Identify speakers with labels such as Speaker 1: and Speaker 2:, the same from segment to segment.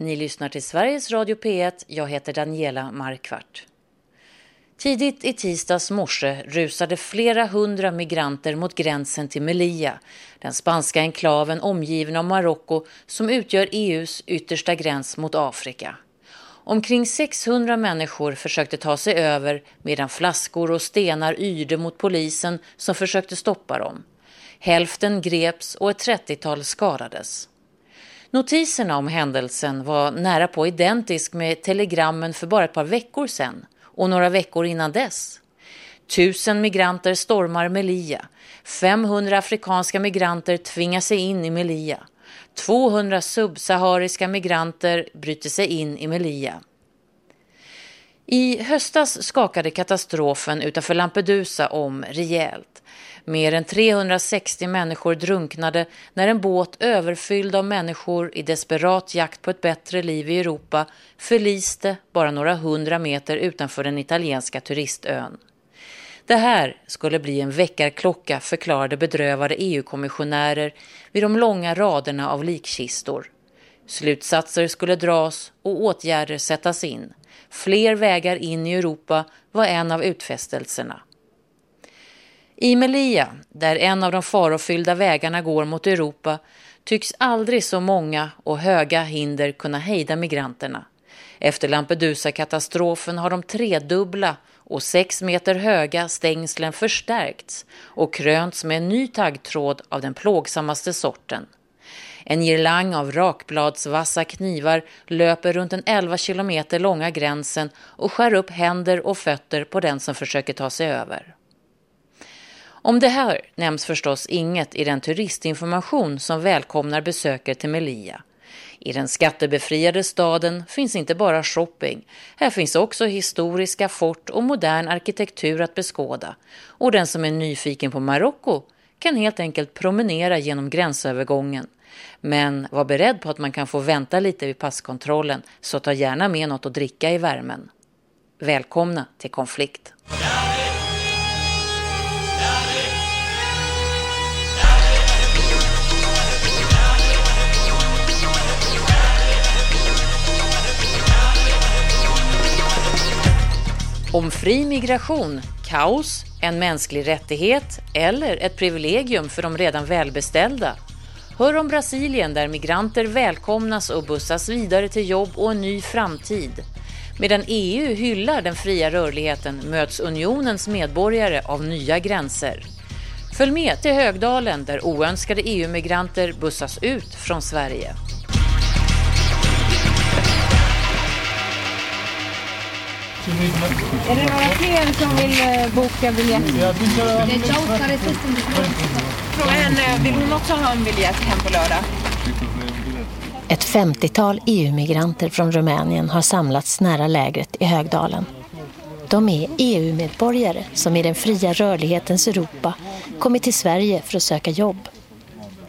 Speaker 1: Ni lyssnar till Sveriges Radio P1. Jag heter Daniela Markvart. Tidigt i tisdags morse rusade flera hundra migranter mot gränsen till Melilla, den spanska enklaven omgiven av Marocko som utgör EUs yttersta gräns mot Afrika. Omkring 600 människor försökte ta sig över medan flaskor och stenar yrde mot polisen som försökte stoppa dem. Hälften greps och ett 30-tal skadades. Notiserna om händelsen var nära på identisk med telegrammen för bara ett par veckor sedan och några veckor innan dess. Tusen migranter stormar Melilla. 500 afrikanska migranter tvingar sig in i Melilla. 200 subsahariska migranter bryter sig in i Melilla. I höstas skakade katastrofen utanför Lampedusa om rejält. Mer än 360 människor drunknade när en båt överfylld av människor i desperat jakt på ett bättre liv i Europa förliste bara några hundra meter utanför den italienska turistön. Det här skulle bli en väckarklocka förklarade bedrövade EU-kommissionärer vid de långa raderna av likkistor. Slutsatser skulle dras och åtgärder sättas in. Fler vägar in i Europa var en av utfästelserna. I Melilla, där en av de farofyllda vägarna går mot Europa, tycks aldrig så många och höga hinder kunna hejda migranterna. Efter Lampedusa-katastrofen har de tredubbla och sex meter höga stängslen förstärkts och krönts med en ny taggtråd av den plågsammaste sorten. En girlang av rakbladsvassa knivar löper runt den 11 kilometer långa gränsen och skär upp händer och fötter på den som försöker ta sig över. Om det här nämns förstås inget i den turistinformation som välkomnar besökare till Melilla. I den skattebefriade staden finns inte bara shopping. Här finns också historiska fort och modern arkitektur att beskåda. Och den som är nyfiken på Marocko kan helt enkelt promenera genom gränsövergången. Men var beredd på att man kan få vänta lite vid passkontrollen så ta gärna med något att dricka i värmen. Välkomna till konflikt. Om fri migration, kaos, en mänsklig rättighet eller ett privilegium för de redan välbeställda. Hör om Brasilien där migranter välkomnas och bussas vidare till jobb och en ny framtid. Medan EU hyllar den fria rörligheten möts unionens medborgare av nya gränser. Följ med till Högdalen där oönskade EU-migranter bussas ut från Sverige.
Speaker 2: Är det några fler som vill eh, boka biljett?
Speaker 3: Fråga henne, vill hon också ha en biljett hem på lördag?
Speaker 4: Ett 50-tal EU-migranter från Rumänien har samlats nära lägret i Högdalen. De är EU-medborgare som i den fria rörlighetens Europa kommit till Sverige för att söka jobb.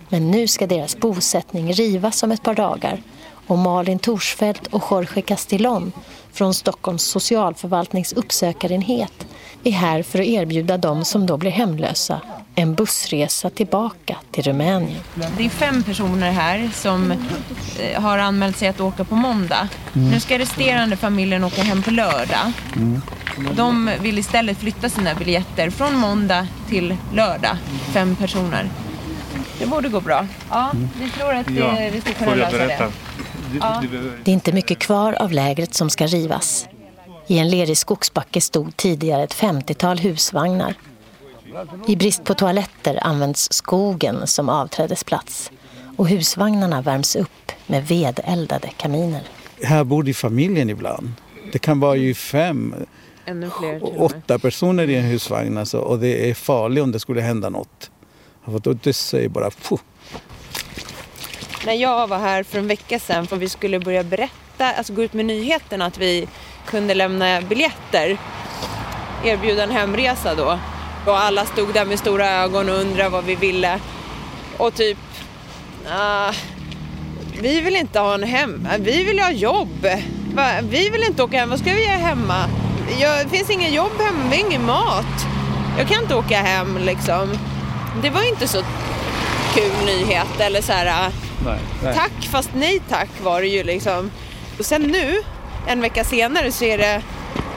Speaker 4: Men nu ska deras bosättning rivas om ett par dagar och Malin Torsfeldt och Jorge Castillon från Stockholms socialförvaltnings uppsökarenhet är här för att erbjuda dem som då blir hemlösa en bussresa tillbaka till Rumänien.
Speaker 3: Det är fem personer här som eh, har anmält sig att åka på måndag. Mm. Nu ska resterande familjen åka hem på lördag. Mm. De vill istället flytta sina biljetter från måndag till lördag. Fem personer. Det borde gå bra. Ja, vi tror att ja, vi ska kunna lösa det.
Speaker 4: Det är inte mycket kvar av lägret som ska rivas. I en lerig skogsbacke stod tidigare ett 50-tal husvagnar. I brist på toaletter används skogen som avträdesplats och husvagnarna värms upp med vedeldade kaminer.
Speaker 5: Här bor i familjen ibland. Det kan vara ju fem, åtta personer i en husvagn alltså, och det är farligt om det skulle hända något. Det säger bara puh
Speaker 3: när jag var här för en vecka sedan för vi skulle börja berätta, alltså gå ut med nyheten att vi kunde lämna biljetter, erbjuda en hemresa då. Och alla stod där med stora ögon och undrade vad vi ville. Och typ, uh, vi vill inte ha en hem, vi vill ha jobb. Va? Vi vill inte åka hem, vad ska vi göra hemma? Jag, det finns ingen jobb hemma, vi har ingen mat. Jag kan inte åka hem liksom. Det var inte så kul nyhet eller så här ah, nej, nej. tack fast nej tack var det ju liksom. Och sen nu, en vecka senare, så är det,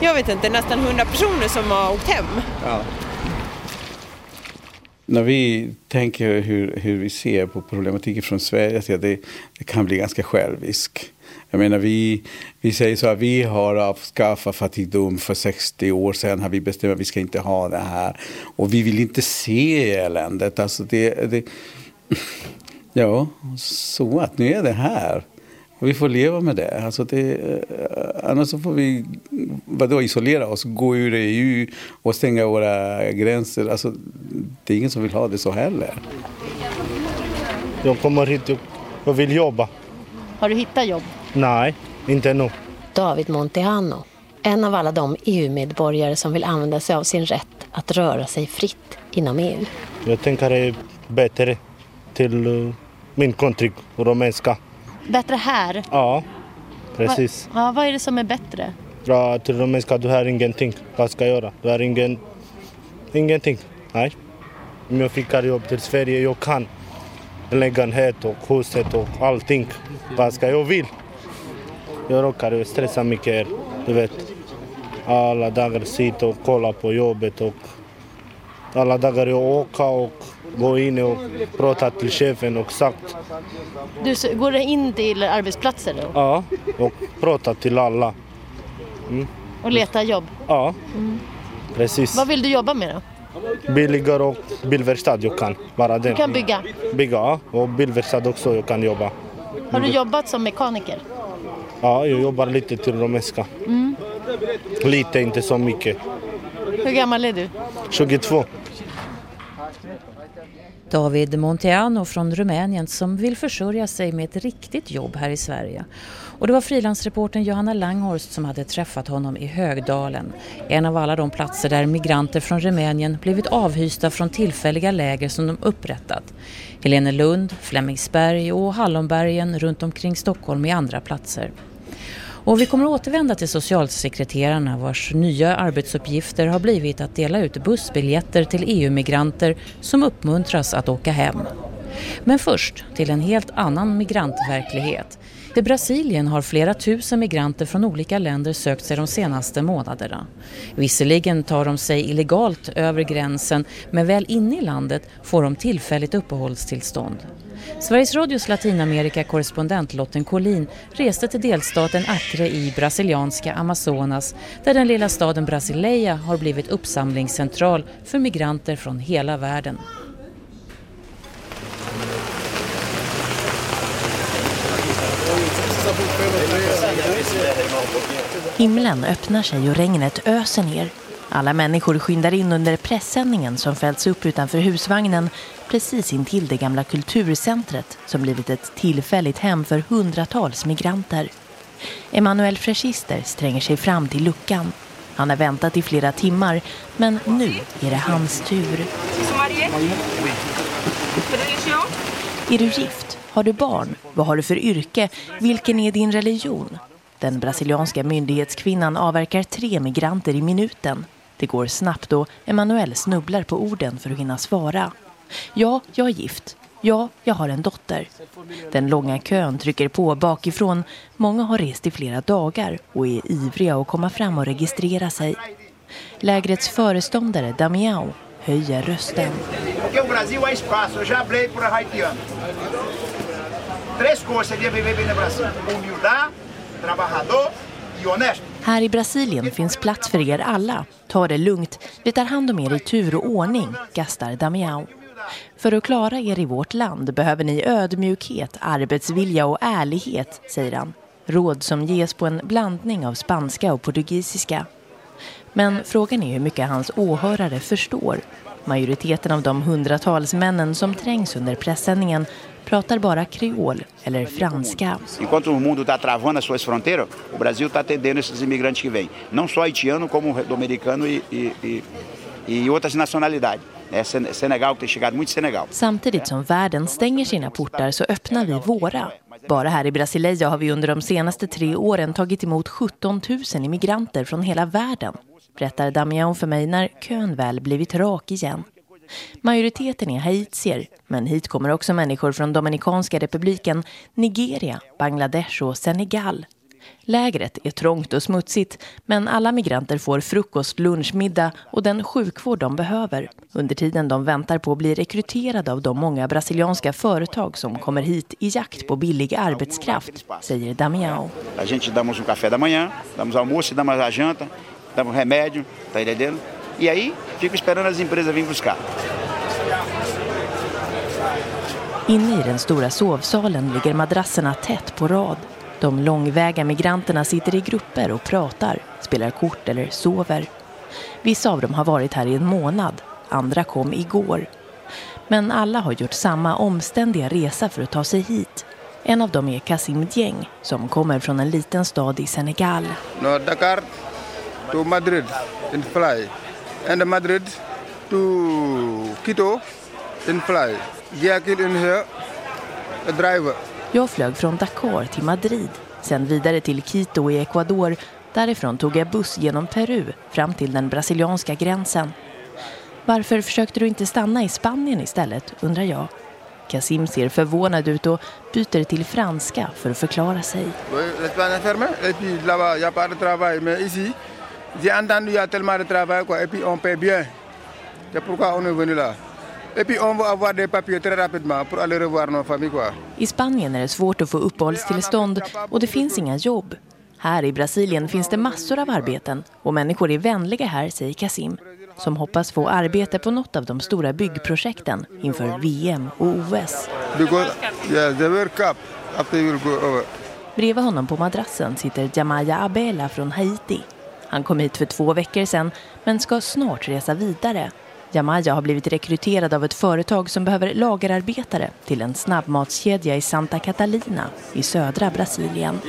Speaker 3: jag vet inte, nästan 100 personer som har åkt hem. Ja.
Speaker 5: När vi tänker hur, hur vi ser på problematiken från Sverige, så det, det kan bli ganska självisk. Jag menar, vi, vi säger så här, vi har avskaffat fattigdom för 60 år sedan, har vi bestämt att vi ska inte ha det här. Och vi vill inte se eländet. Alltså det, det, ja, så att nu är det här. Och vi får leva med det. Alltså det eh, annars så får vi vadå, isolera oss, gå ur EU och stänga våra gränser. Alltså, det är ingen som vill ha det så heller.
Speaker 6: Jag kommer hit och vill jobba.
Speaker 4: Har du hittat jobb?
Speaker 6: Nej, inte ännu.
Speaker 4: David Montehano, en av alla de EU-medborgare som vill använda sig av sin rätt att röra sig fritt inom EU.
Speaker 6: Jag tänker det är bättre till uh, min country, rumänska.
Speaker 4: Bättre här?
Speaker 6: Ja, precis.
Speaker 4: Va, ja, vad är det som är bättre?
Speaker 6: Ja, till rumänska du har ingenting. Vad ska jag göra? Du har ingen, ingenting. Nej. Om jag fick jobb till Sverige, jag kan lägenhet och huset och allting. Vad ska jag vill? Jag råkar stressa mycket, du vet. Alla dagar sitta och kolla på jobbet och alla dagar jag åka och gå in och prata till chefen och sagt.
Speaker 4: Du går in till arbetsplatser då?
Speaker 6: Ja, och prata till alla.
Speaker 4: Mm. Och leta jobb?
Speaker 6: Ja, mm. precis.
Speaker 4: Vad vill du jobba med då?
Speaker 6: Billigare och bilverkstad jag kan. Bara
Speaker 4: den. Du kan bygga?
Speaker 6: Bygga, ja. Och bilverkstad också jag kan jobba.
Speaker 4: Har du jobbat som mekaniker?
Speaker 6: Ja, jag jobbar lite till romerska. Mm. Lite, inte så mycket.
Speaker 4: Hur gammal är du?
Speaker 6: 22.
Speaker 1: David Monteano från Rumänien som vill försörja sig med ett riktigt jobb här i Sverige. Och det var frilansreporten Johanna Langhorst som hade träffat honom i Högdalen. En av alla de platser där migranter från Rumänien blivit avhysta från tillfälliga läger som de upprättat. Helene Lund, Flemingsberg och Hallonbergen runt omkring Stockholm är andra platser. Och vi kommer att återvända till socialsekreterarna vars nya arbetsuppgifter har blivit att dela ut bussbiljetter till EU-migranter som uppmuntras att åka hem. Men först till en helt annan migrantverklighet. Till Brasilien har flera tusen migranter från olika länder sökt sig de senaste månaderna. Visserligen tar de sig illegalt över gränsen men väl inne i landet får de tillfälligt uppehållstillstånd. Sveriges Radios Latinamerika-korrespondent Lotten Collin reste till delstaten Acre i brasilianska Amazonas där den lilla staden Brasileia har blivit uppsamlingscentral för migranter från hela världen.
Speaker 4: Himlen öppnar sig och regnet öser ner. Alla människor skyndar in under pressändningen som fällts upp utanför husvagnen precis intill det gamla kulturcentret som blivit ett tillfälligt hem för hundratals migranter. Emanuel Freschister stränger sig fram till luckan. Han har väntat i flera timmar, men nu är det hans tur. Är du gift? Har du barn? Vad har du för yrke? Vilken är din religion? Den brasilianska myndighetskvinnan avverkar tre migranter i minuten. Det går snabbt och Emanuel snubblar på orden för att hinna svara. Ja, jag är gift. Ja, jag har en dotter. Den långa kön trycker på bakifrån. Många har rest i flera dagar och är ivriga att komma fram och registrera sig. Lägrets föreståndare Damiao höjer rösten. Trabajador här i Brasilien finns plats för er alla. Ta det lugnt. Vi tar hand om er i tur och ordning, gastar Damiao. För att klara er i vårt land behöver ni ödmjukhet, arbetsvilja och ärlighet, säger han. Råd som ges på en blandning av spanska och portugisiska. Men frågan är hur mycket hans åhörare förstår. Majoriteten av de hundratals männen som trängs under pressändningen pratar bara kreol eller franska.
Speaker 7: Enquanto o mundo está travando as suas fronteiras, o Brasil está atendendo esses imigrantes que vêm. Não só haitiano, como dominicano e, e, e, e outras nacionalidades. Eh, Senegal, tem chegado muito Senegal.
Speaker 4: Samtidigt som världen stänger sina portar så öppnar vi våra. Bara här i Brasileia har vi under de senaste tre åren tagit emot 17 000 immigranter från hela världen. Berättar Damian för mig när kön väl blivit rak igen. Majoriteten är haitier, men hit kommer också människor från Dominikanska republiken, Nigeria, Bangladesh och Senegal. Lägret är trångt och smutsigt, men alla migranter får frukost, lunch, middag och den sjukvård de behöver under tiden de väntar på att bli rekryterade av de många brasilianska företag som kommer hit i jakt på billig arbetskraft, säger Damião.
Speaker 7: A gente damos um café da manhã, damos almoço, damos a janta, damos remédio, tá entendendo? E aí fico esperando as empresas vir buscar.
Speaker 4: Inne i den stora sovsalen ligger madrasserna tätt på rad. De långväga migranterna sitter i grupper och pratar, spelar kort eller sover. Vissa av dem har varit här i en månad, andra kom igår. Men alla har gjort samma omständiga resa för att ta sig hit. En av dem är Kasim Dieng som kommer från en liten stad i Senegal.
Speaker 8: No, Dakar to Madrid in fly. And Madrid to Quito in fly. Guayaquil in here, a driver.
Speaker 4: Jag flög från Dakar till Madrid, sen vidare till Quito i Ecuador. Därifrån tog jag buss genom Peru fram till den brasilianska gränsen. Varför försökte du inte stanna i Spanien istället, undrar jag. Kasim ser förvånad ut och byter till franska för att förklara sig.
Speaker 8: Et puis on va avoir des papiers très rapidement pour aller revoir nos familles. Quoi.
Speaker 4: I Spanien är det svårt att få uppehållstillstånd och det finns inga jobb. Här i Brasilien finns det massor av arbeten och människor är vänliga här, säger Kasim som hoppas få arbete på något av de stora byggprojekten inför VM och OS. Bredvid honom på madrassen sitter Jamaya Abela från Haiti. Han kom hit för två veckor sedan men ska snart resa vidare. Jamaya har blivit rekryterad av ett företag som behöver lagerarbetare till en snabbmatskedja i Santa Catalina i södra Brasilien.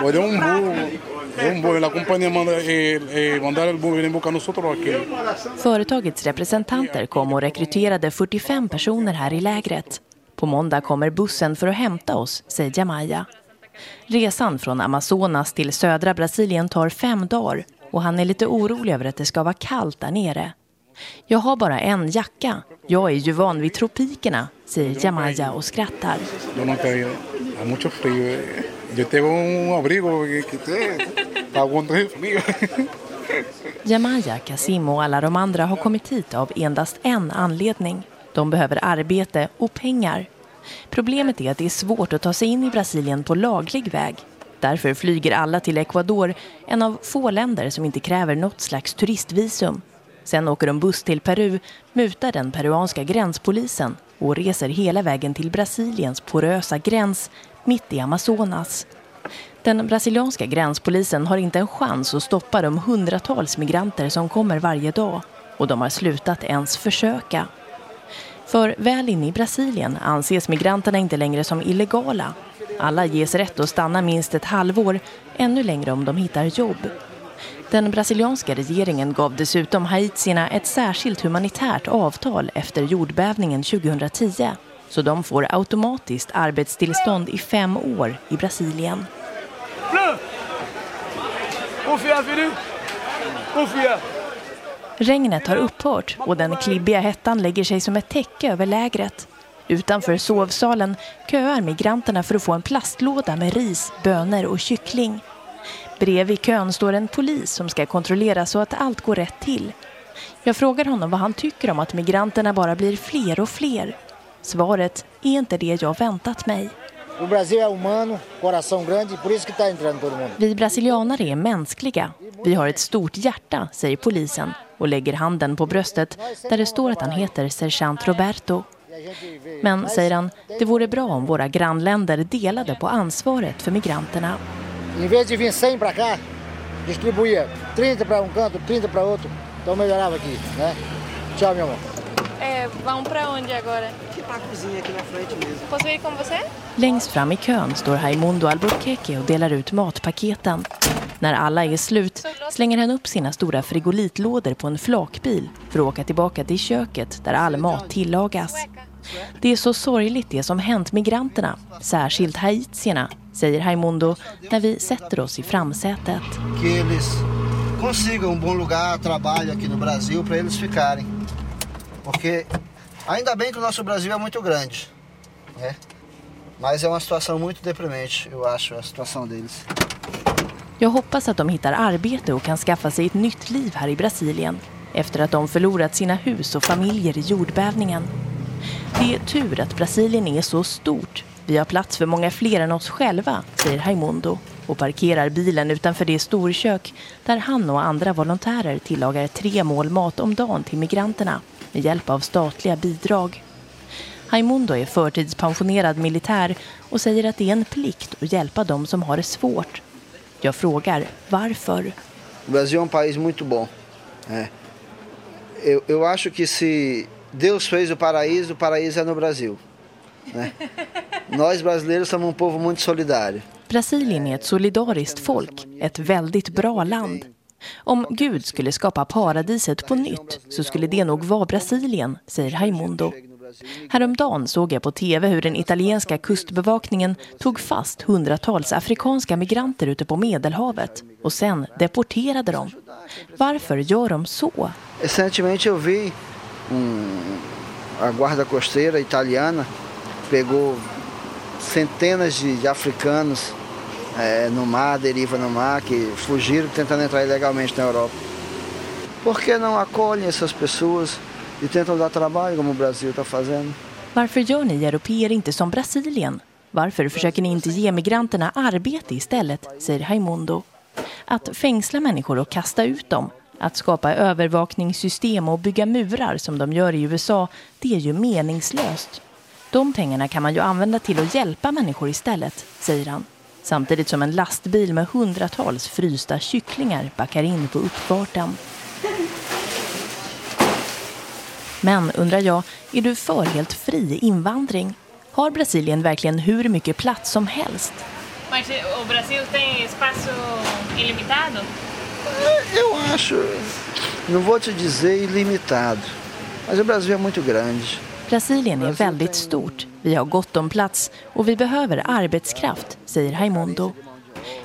Speaker 5: de un de un bus. La compañía manda, eh, eh, mandar el bus, vienen buscar nosotros aquí.
Speaker 4: Företagets representanter kom och rekryterade 45 personer här i lägret. På måndag kommer bussen för att hämta oss, säger Jamaya. Resan från Amazonas till södra Brasilien tar fem dagar och han är lite orolig över att det ska vara kallt där nere. Jag har bara en jacka. Jag är ju van vid tropikerna, säger Jamaya och skrattar.
Speaker 5: Eh. Frío.
Speaker 4: Jamaya, Kasim och alla de andra har kommit hit av endast en anledning. De behöver arbete och pengar. Problemet är att det är svårt att ta sig in i Brasilien på laglig väg. Därför flyger alla till Ecuador, en av få länder som inte kräver något slags turistvisum. Sen åker de buss till Peru, mutar den peruanska gränspolisen och reser hela vägen till Brasiliens porösa gräns mitt i Amazonas. Den brasilianska gränspolisen har inte en chans att stoppa de hundratals migranter som kommer varje dag och de har slutat ens försöka. För väl inne i Brasilien anses migranterna inte längre som illegala. Alla ges rätt att stanna minst ett halvår, ännu längre om de hittar jobb. Den brasilianska regeringen gav dessutom haitierna ett särskilt humanitärt avtal efter jordbävningen 2010. Så de får automatiskt arbetstillstånd i fem år i Brasilien. Regnet har upphört och den klibbiga hettan lägger sig som ett täcke över lägret. Utanför sovsalen köar migranterna för att få en plastlåda med ris, bönor och kyckling. Bredvid kön står en polis som ska kontrollera så att allt går rätt till. Jag frågar honom vad han tycker om att migranterna bara blir fler och fler. Svaret är inte det jag väntat mig.
Speaker 9: O Brasil é humano, coração grande, por isso que está entrando todo mundo.
Speaker 4: Vi brasilianare är mänskliga. Vi har ett stort hjärta, säger polisen och lägger handen på bröstet där det står att han heter Sergeant Roberto. Men, säger han, det vore bra om våra grannländer delade på ansvaret för migranterna.
Speaker 9: Em vez de vir 100 para cá, distribuía 30 para um canto, 30 para outro, então melhorava aqui, né? Tchau, meu amor.
Speaker 10: É, vão pra onde agora?
Speaker 11: Pra cozinha aqui na frente mesmo.
Speaker 10: Posso ir com você?
Speaker 4: Längst fram i kön står Raimundo Albuquerque och delar ut matpaketen. När alla är slut slänger han upp sina stora frigolitlådor på en flakbil för att åka tillbaka till köket där all mat tillagas. Det är så sorgligt det som hänt migranterna, särskilt haitierna, säger Raimundo när vi sätter oss i framsätet.
Speaker 11: Consigam um bom lugar, trabalho aqui no Brasil para eles ficarem. Porque ainda bem que o nosso Brasil é muito grande, né? Mas é uma situação muito deprimente, eu acho, a situação deles.
Speaker 4: Jag hoppas att de hittar arbete och kan skaffa sig ett nytt liv här i Brasilien efter att de förlorat sina hus och familjer i jordbävningen. Det är tur att Brasilien är så stort. Vi har plats för många fler än oss själva, säger Raimundo och parkerar bilen utanför det storkök där han och andra volontärer tillagar tre mål mat om dagen till migranterna med hjälp av statliga bidrag. Raimundo är förtidspensionerad militär och säger att det är en plikt att hjälpa dem som har det svårt. Jag frågar varför.
Speaker 11: Brasil é um país muito bom. É. Eu, eu acho que se Deus fez o paraíso, o paraíso é no Brasil. Né? Nós brasileiros somos um povo muito solidário.
Speaker 4: Brasilien är ett solidariskt folk, ett väldigt bra land. Om Gud skulle skapa paradiset på nytt så skulle det nog vara Brasilien, säger Raimundo. Häromdagen såg jag på tv hur den italienska kustbevakningen tog fast hundratals afrikanska migranter ute på Medelhavet och sen deporterade dem. Varför gör de så?
Speaker 11: Recentemente jag vi um, a guarda costeira italiana pegou centenas de africanos é, no mar, deriva no mar, que fugiram tentando entrar ilegalmente na Europa. Por que não acolhem essas pessoas e tentam dar trabalho como o Brasil está fazendo?
Speaker 4: Varför gör ni europeer inte som Brasilien? Varför försöker ni inte ge migranterna arbete istället, säger Raimundo. Att fängsla människor och kasta ut dem, att skapa övervakningssystem och bygga murar som de gör i USA, det är ju meningslöst. De pengarna kan man ju använda till att hjälpa människor istället, säger han. Samtidigt som en lastbil med hundratals frysta kycklingar backar in på uppfarten. Men undrar jag, är du för helt fri invandring? Har Brasilien verkligen hur mycket plats som helst?
Speaker 10: Mas o Brasil tem espaço ilimitado?
Speaker 11: Eu acho, não vou te dizer ilimitado, mas o Brasil é muito grande.
Speaker 4: Brasilien är väldigt stort. Vi har gott om plats och vi behöver arbetskraft, säger Raimundo.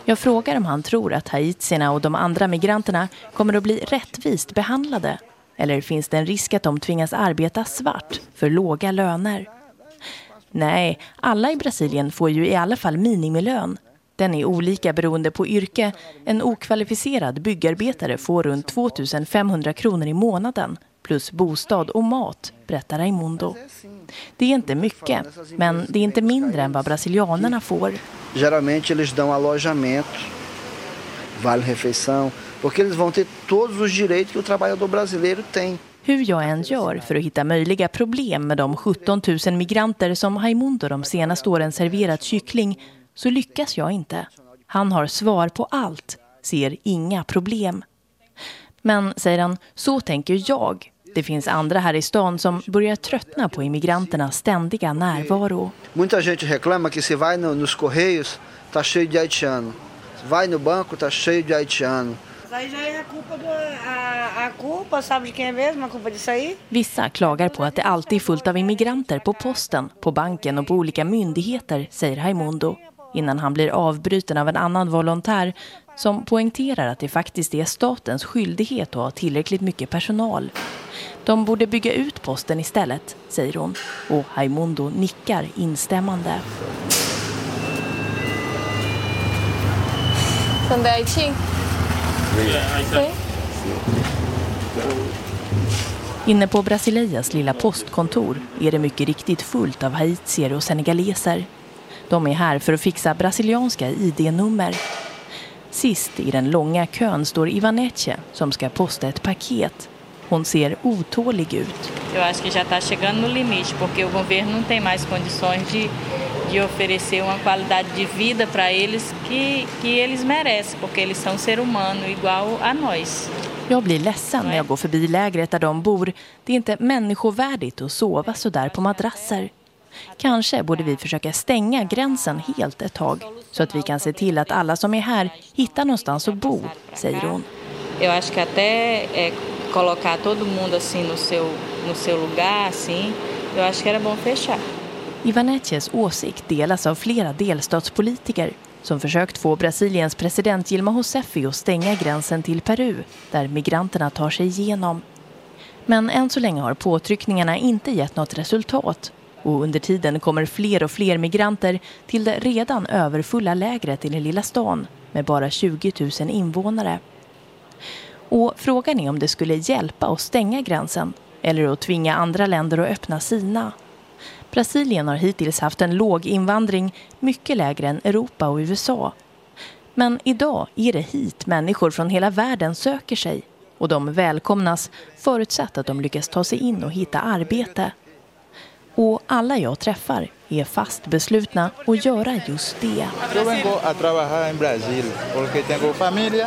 Speaker 4: Jag frågar om han tror att haitierna och de andra migranterna kommer att bli rättvist behandlade. Eller finns det en risk att de tvingas arbeta svart för låga löner? Nej, alla i Brasilien får ju i alla fall minimilön. Den är olika beroende på yrke. En okvalificerad byggarbetare får runt 2500 kronor i månaden plus bostad och mat, berättar Raimundo. Det är inte mycket, men det är inte mindre än vad brasilianerna får.
Speaker 11: Geralmente eles dão alojamento, vale refeição, porque eles vão ter todos os direitos que o trabalhador brasileiro tem.
Speaker 4: Hur jag än gör för att hitta möjliga problem med de 17 000 migranter som Raimundo de senaste åren serverat kyckling så lyckas jag inte. Han har svar på allt, ser inga problem. Men, säger han, så tänker jag. Det finns andra här i stan som börjar tröttna på immigranternas ständiga närvaro.
Speaker 11: Muita gente reclama que se vai no, nos correios tá cheio de haitiano. Vai no banco tá cheio de haitiano.
Speaker 4: Vissa klagar på att det alltid är fullt av immigranter på posten, på banken och på olika myndigheter, säger Raimundo. Innan han blir avbruten av en annan volontär som poängterar att det faktiskt är statens skyldighet att ha tillräckligt mycket personal. De borde bygga ut posten istället, säger hon. Och Raimundo nickar instämmande.
Speaker 10: São de Haiti? Sim.
Speaker 4: Inne på Brasileias lilla postkontor är det mycket riktigt fullt av haitier och senegaleser. De är här för att fixa brasilianska ID-nummer. Sist i den långa kön står Ivaneche som ska posta ett paket. Hon ser otålig ut.
Speaker 12: Eu acho que já está chegando no limite, porque o governo não tem mais condições de, de oferecer uma qualidade de vida para eles que, que eles merecem, porque eles são ser humano igual a nós.
Speaker 4: Jag blir ledsen när jag går förbi lägret där de bor. Det är inte människovärdigt att sova så där på madrasser. Kanske borde vi försöka stänga gränsen helt ett tag så att vi kan se till att alla som är här hittar någonstans att bo, säger hon.
Speaker 12: Eu acho que até colocar todo mundo assim no seu, no seu lugar, assim, eu acho que era bom fechar.
Speaker 4: Ivaneches åsikt delas av flera delstatspolitiker som försökt få Brasiliens president Dilma Rousseff att stänga gränsen till Peru där migranterna tar sig igenom. Men än så länge har påtryckningarna inte gett något resultat och under tiden kommer fler och fler migranter till det redan överfulla lägret i den lilla stan med bara 20 000 invånare. Och frågan är om det skulle hjälpa att stänga gränsen eller att tvinga andra länder att öppna sina. Brasilien har hittills haft en låg invandring, mycket lägre än Europa och USA. Men idag är det hit människor från hela världen söker sig och de välkomnas förutsatt att de lyckas ta sig in och hitta arbete. Och alla jag träffar är fast beslutna att göra just det.
Speaker 13: Jag vill a i Brasilien, för jag har familj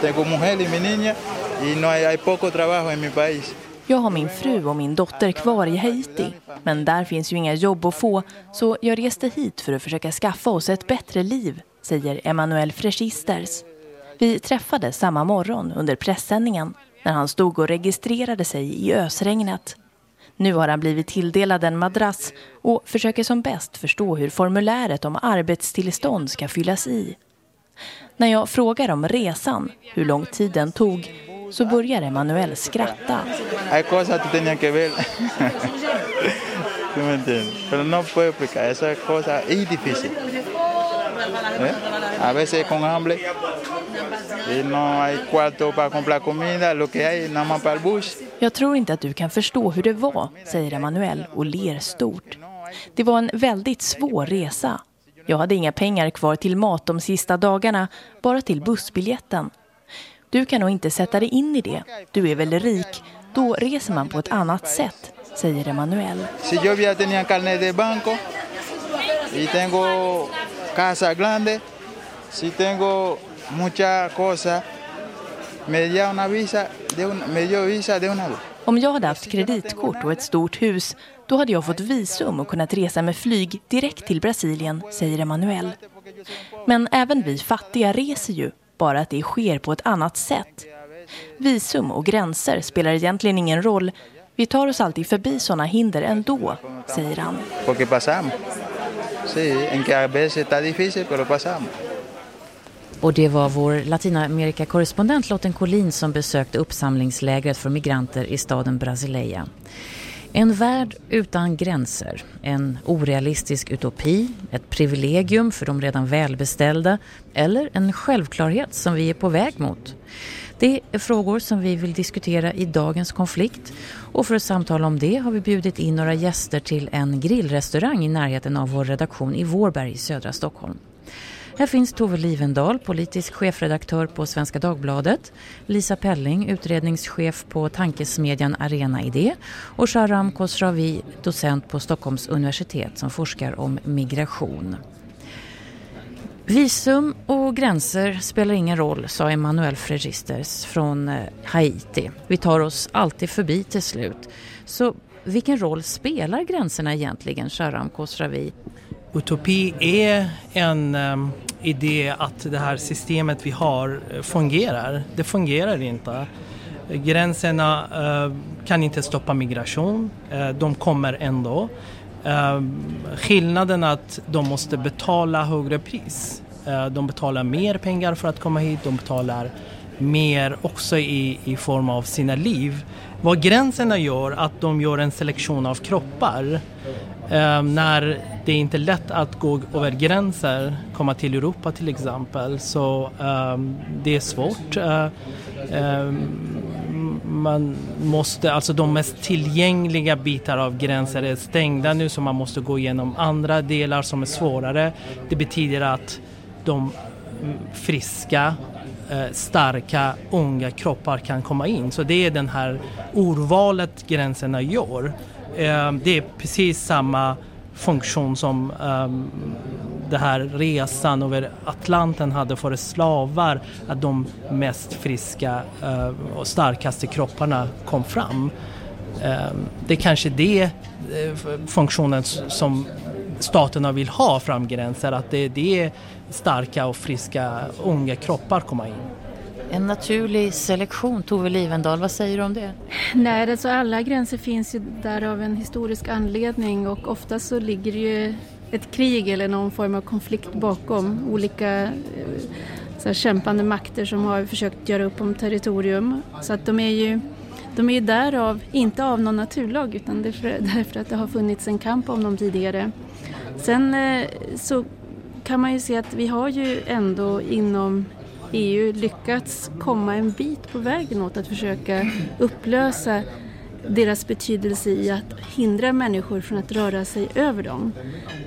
Speaker 13: tengo mujer y mi niña y no hay, hay poco trabajo en mi país.
Speaker 4: Jag har min fru och min dotter kvar i Haiti, men där finns ju inga jobb att få så jag reste hit för att försöka skaffa oss ett bättre liv, säger Emmanuel Frechisters. Vi träffades samma morgon under pressändningen när han stod och registrerade sig i ösregnet. Nu har han blivit tilldelad en madrass och försöker som bäst förstå hur formuläret om arbetstillstånd ska fyllas i. När jag frågar om resan, hur lång tid den tog, så börjar Emanuel skratta.
Speaker 13: Hay cosas que tenían que ver. ¿Tú me entiendes? Pero no puedo explicar, esa cosa es difícil. ¿Eh? A veces con hambre y no hay cuarto para comprar comida, lo que hay nada más para el bus.
Speaker 4: Jag tror inte att du kan förstå hur det var, säger Emanuel och ler stort. Det var en väldigt svår resa. Jag hade inga pengar kvar till mat de sista dagarna, bara till bussbiljetten. Du kan nog inte sätta dig in i det. Du är väl rik. Då reser man på ett annat sätt, säger Emanuel.
Speaker 13: Si yo ya tenía carnet de banco y tengo casa grande, si tengo mucha cosa, me dio una visa de una, me dio visa de una vez.
Speaker 4: Om jag hade haft kreditkort och ett stort hus, då hade jag fått visum och kunnat resa med flyg direkt till Brasilien, säger Emanuel. Men även vi fattiga reser ju, bara att det sker på ett annat sätt. Visum och gränser spelar egentligen ingen roll. Vi tar oss alltid förbi sådana hinder ändå, säger han.
Speaker 13: Porque pasamos. Sí, en que a veces está difícil, pero pasamos.
Speaker 1: Och det var vår Latinamerika-korrespondent Lotten Collin som besökte uppsamlingslägret för migranter i staden Brasileia. En värld utan gränser, en orealistisk utopi, ett privilegium för de redan välbeställda eller en självklarhet som vi är på väg mot. Det är frågor som vi vill diskutera i dagens konflikt och för att samtala om det har vi bjudit in några gäster till en grillrestaurang i närheten av vår redaktion i Vårberg i södra Stockholm. Här finns Tove Livendal, politisk chefredaktör på Svenska Dagbladet, Lisa Pelling, utredningschef på tankesmedjan Arena Idé och Sharam Khosravi, docent på Stockholms universitet som forskar om migration. Visum och gränser spelar ingen roll, sa Emmanuel Frejisters från eh, Haiti. Vi tar oss alltid förbi till slut. Så vilken roll spelar gränserna egentligen, Sharam Khosravi?
Speaker 14: Utopi är en um, idé att det här systemet vi har eh, fungerar. Det fungerar inte. Gränserna uh, kan inte stoppa migration. Uh, de kommer ändå. Uh, skillnaden är att de måste betala högre pris. de betalar mer pengar för att komma hit. De betalar mer också i, i form av sina liv. Vad gränserna gör att de gör en selektion av kroppar. Eh, när det är inte lätt att gå över gränser, komma till Europa till exempel, så eh, det är svårt. Eh, ehm, man måste, alltså de mest tillgängliga bitar av gränser är stängda nu så man måste gå igenom andra delar som är svårare. Det betyder att de mm, friska eh, starka unga kroppar kan komma in. Så det är den här urvalet gränserna gör. Ehm, det är precis samma funktion som um, det här resan över Atlanten hade för slavar, att de mest friska uh, och starkaste kropparna kom fram. Um, det är kanske det uh, funktionen som staterna vill ha framgränser, att det, det är starka och friska unga kroppar komma in.
Speaker 1: En naturlig selektion, Tove Livendal, vad säger du om det?
Speaker 15: Nej, alltså alla gränser finns ju där av en historisk anledning och ofta så ligger det ju ett krig eller någon form av konflikt bakom. Olika eh, så här, kämpande makter som har försökt göra upp om territorium. Så att de är ju de är ju därav, inte av någon naturlag utan det är därför att det har funnits en kamp om dem tidigare. Sen eh, så kan man ju se att vi har ju ändå inom EU lyckats komma en bit på vägen åt att försöka upplösa deras betydelse i att hindra människor från att röra sig över dem.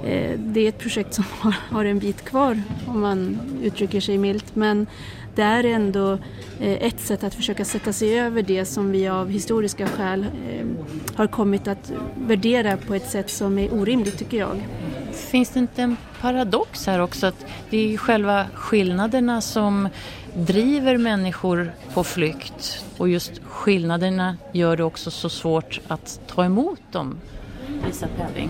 Speaker 15: Eh, det är ett projekt som har en bit kvar om man uttrycker sig milt men det är ändå eh, ett sätt att försöka sätta sig över det som vi av historiska skäl eh, har kommit att värdera på ett sätt som är orimligt tycker jag.
Speaker 1: Finns det inte en paradox här också att det är själva skillnaderna som driver människor på flykt och just skillnaderna gör det också så svårt att ta emot dem, Lisa Pelling?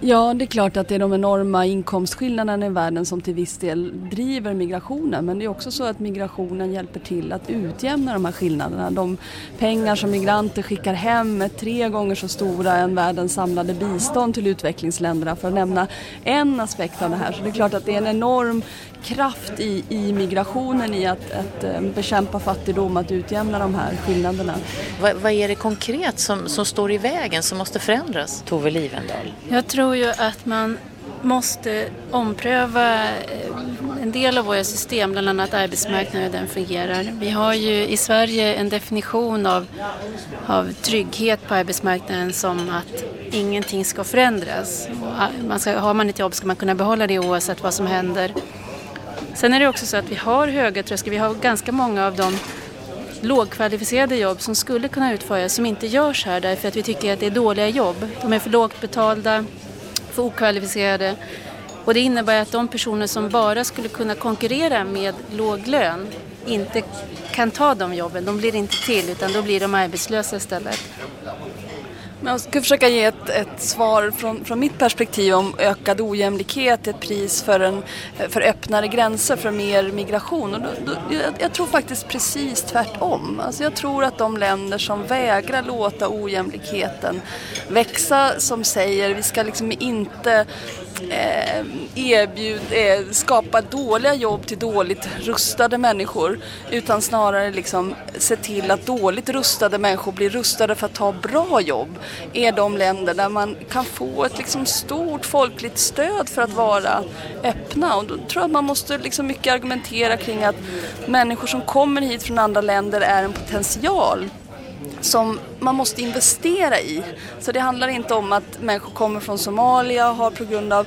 Speaker 16: Ja, det är klart att det är de enorma inkomstskillnaderna i världen som till viss del driver migrationen. Men det är också så att migrationen hjälper till att utjämna de här skillnaderna. De pengar som migranter skickar hem är tre gånger så stora än världens samlade bistånd till utvecklingsländerna för att nämna en aspekt av det här. Så det är klart att det är en enorm kraft i, i migrationen i att, att eh, bekämpa fattigdom, att utjämna de här skillnaderna.
Speaker 1: Vad, vad är det konkret som, som står i vägen, som måste förändras, Tove Livendal?
Speaker 15: Jag jag tror ju att man måste ompröva eh, en del av våra system, bland annat arbetsmarknaden, hur den fungerar. Vi har ju i Sverige en definition av, av trygghet på arbetsmarknaden som att ingenting ska förändras. Ah, man ska, har man ett jobb ska man kunna behålla det oavsett vad som händer. Sen är det också så att vi har höga trösklar. Vi har ganska många av de lågkvalificerade jobb som skulle kunna utföras som inte görs här därför att vi tycker att det är dåliga jobb. De är för lågt betalda, för okvalificerade och det innebär att de personer som bara skulle kunna konkurrera med låg lön inte kan ta de jobben. De blir inte till utan då blir de arbetslösa istället.
Speaker 16: Men jag ska försöka ge ett, ett svar från, från mitt perspektiv om ökad ojämlikhet, ett pris för, en, för öppnare gränser, för mer migration. Och då, då, jag, jag, tror faktiskt precis tvärtom. Alltså jag tror att de länder som vägrar låta ojämlikheten växa, som säger vi ska liksom inte eh, erbjud, eh, skapa dåliga jobb till dåligt rustade människor utan snarare liksom se till att dåligt rustade människor blir rustade för att ta bra jobb är de länder där man kan få ett liksom stort folkligt stöd för att vara öppna. Och då tror jag att man måste liksom mycket argumentera kring att människor som kommer hit från andra länder är en potential som man måste investera i. Så det handlar inte om att människor kommer från Somalia och har på grund av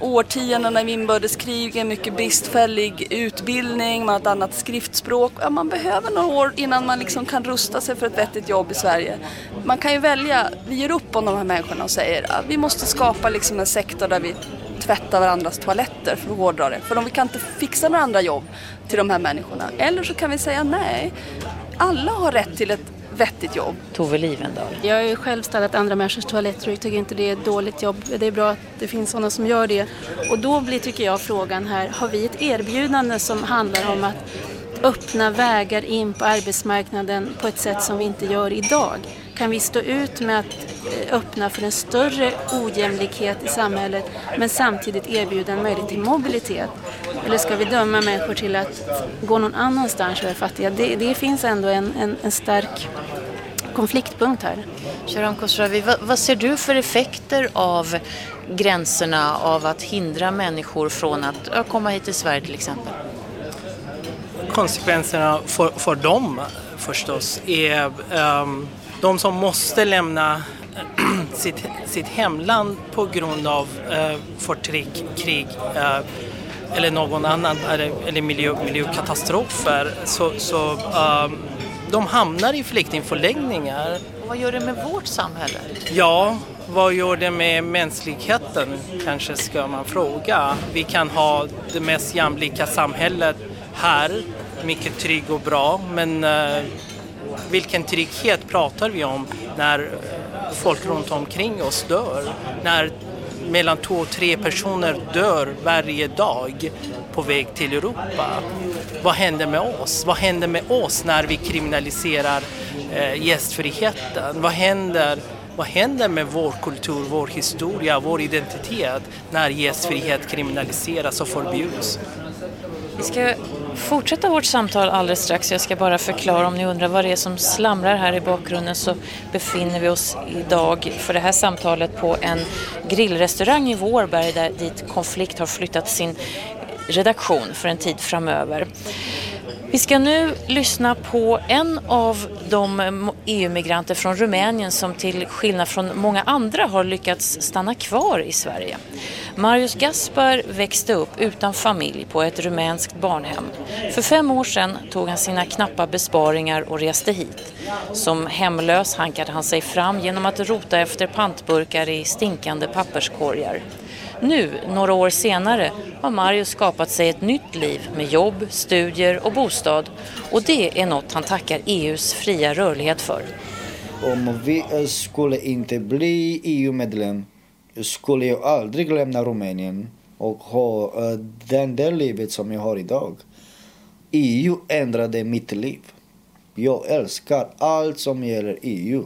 Speaker 16: årtiondena av inbördeskrig en mycket bristfällig utbildning, man har ett annat skriftspråk. Ja, man behöver några år innan man liksom kan rusta sig för ett vettigt jobb i Sverige. Man kan ju välja, vi ger upp om de här människorna och säger att vi måste skapa liksom en sektor där vi tvättar varandras toaletter för att hårdra det. För om vi kan inte fixa några andra jobb till de här människorna. Eller så kan vi säga nej, alla har rätt till ett vettigt jobb.
Speaker 1: Tove Livendal.
Speaker 15: Jag har ju själv städat andra människors toaletter och jag tycker inte det är ett dåligt jobb. Det är bra att det finns sådana som gör det. Och då blir, tycker jag, frågan här, har vi ett erbjudande som handlar om att öppna vägar in på arbetsmarknaden på ett sätt som vi inte gör idag? Kan vi stå ut med att eh, öppna för en större ojämlikhet i samhället men samtidigt erbjuda en möjlighet till mobilitet? Eller ska vi döma människor till att gå någon annanstans och är fattiga? Det, det finns ändå en, en, en stark konfliktpunkt här.
Speaker 1: Sharon Khosravi, vad, vad ser du för effekter av gränserna av att hindra människor från att komma hit till Sverige till exempel?
Speaker 14: Konsekvenserna för, för dem förstås är um, de som måste lämna sitt, sitt hemland på grund av uh, förtryck, krig uh, eller någon annan eller, eller miljö, miljökatastrofer så, så um, de hamnar i flyktingförläggningar.
Speaker 1: Och vad gör det med vårt samhälle?
Speaker 14: Ja, vad gör det med mänskligheten kanske ska man fråga. Vi kan ha det mest jämlika samhället här, mycket trygg och bra, men uh, vilken trygghet pratar vi om när eh, folk runt omkring oss dör? När mellan två och tre personer dör varje dag på väg till Europa. Vad händer med oss? Vad händer med oss när vi kriminaliserar eh, gästfriheten? Vad händer vad händer med vår kultur, vår historia, vår identitet när gästfrihet kriminaliseras och förbjuds?
Speaker 1: Vi ska fortsätta vårt samtal alldeles strax. Jag ska bara förklara om ni undrar vad det är som slamrar här i bakgrunden så befinner vi oss idag för det här samtalet på en grillrestaurang i Vårberg där dit Konflikt har flyttat sin redaktion för en tid framöver. Vi ska nu lyssna på en av de EU-migranter från Rumänien som till skillnad från många andra har lyckats stanna kvar i Sverige. Marius Gaspar växte upp utan familj på ett rumänskt barnhem. För fem år sedan tog han sina knappa besparingar och reste hit. Som hemlös hankade han sig fram genom att rota efter pantburkar i stinkande papperskorgar. Nu, några år senare, har Marius skapat sig ett nytt liv med jobb, studier och bostad. Och det är något han tackar EUs fria rörlighet för.
Speaker 17: Om vi skulle inte bli EU-medlem skulle jag aldrig lämna Rumänien och ha uh, den där livet som jag har idag. EU ändrade mitt liv. Jag älskar allt som gäller EU.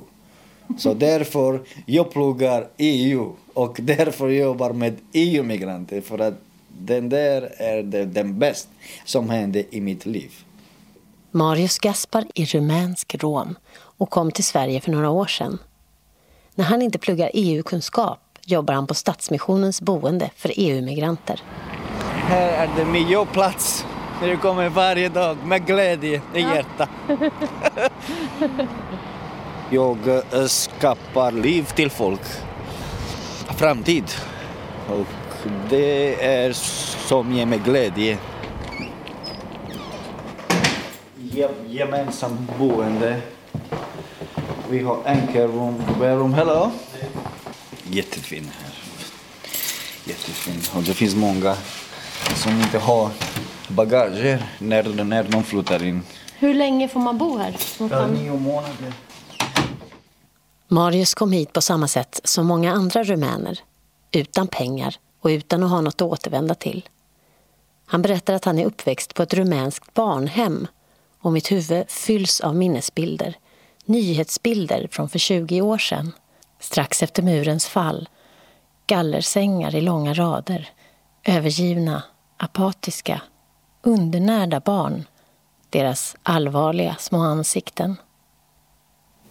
Speaker 17: Så därför jag pluggar EU och därför jobbar med EU-migranter för att den där är det, den bästa som hände i mitt liv.
Speaker 4: Marius Gaspar är rumänsk rom och kom till Sverige för några år sedan. När han inte pluggar EU-kunskap jobbar han på Stadsmissionens boende för EU-migranter.
Speaker 17: Här är det min jobbplats. Jag kommer varje dag med glädje i hjärtat. jag skapar liv till folk. Framtid. Och det är som ger mig glädje. Gemensamt boende. Vi har enkelrum, dubbelrum. Hello! Jättefin här. Jättefin. Och det finns många som inte har bagage när, när de flyttar in.
Speaker 4: Hur länge får man bo här?
Speaker 17: Ja, nio månader.
Speaker 4: Marius kom hit på samma sätt som många andra rumäner. Utan pengar och utan att ha något att återvända till. Han berättar att han är uppväxt på ett rumänskt barnhem och mitt huvud fylls av minnesbilder. Nyhetsbilder från för 20 år sedan strax efter murens fall. Gallersängar i långa rader. Övergivna, apatiska, undernärda barn. Deras allvarliga små ansikten.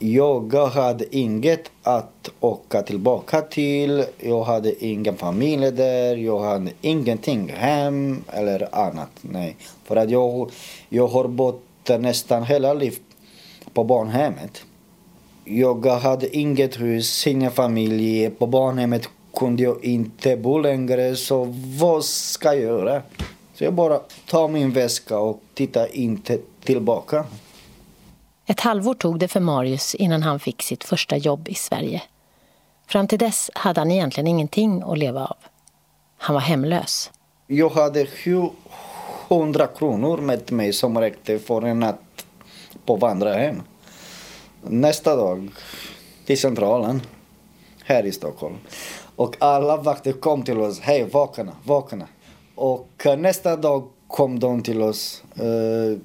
Speaker 17: Jag hade inget att åka tillbaka till. Jag hade ingen familj där. Jag hade ingenting hem eller annat. Nej. För att jag, jag har bott nästan hela livet på barnhemmet. Jag hade inget hus, ingen familj. På barnhemmet kunde jag inte bo längre, så vad ska jag göra? Så jag bara tar min väska och tittar inte tillbaka.
Speaker 4: Ett halvår tog det för Marius innan han fick sitt första jobb i Sverige. Fram till dess hade han egentligen ingenting att leva av. Han var hemlös.
Speaker 17: Jag hade 700 kronor med mig som räckte för en natt på vandrarhem nästa dag till centralen här i Stockholm. Och alla vakter kom till oss. Hej, vakna, vakna. Och eh, nästa dag kom de till oss. Uh,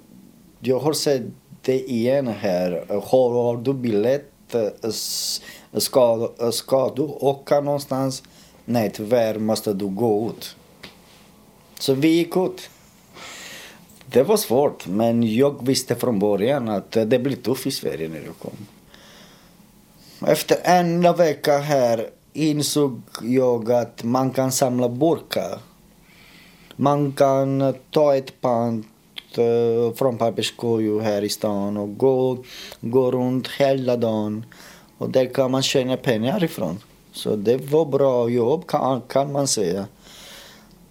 Speaker 17: jag har sett det igen här. Har, har du biljett? Eh, ska, ska du åka någonstans? Nej, tyvärr måste du gå ut. Så vi gick ut. Det var svårt, men jag visste från början att det blir tufft i Sverige när jag kom. Efter en vecka här insåg jag att man kan samla burkar. Man kan ta ett pant eh, från papperskorgen här i stan och gå, gå runt hela dagen. Och där kan man tjäna pengar ifrån. Så det var bra jobb kan, kan man säga.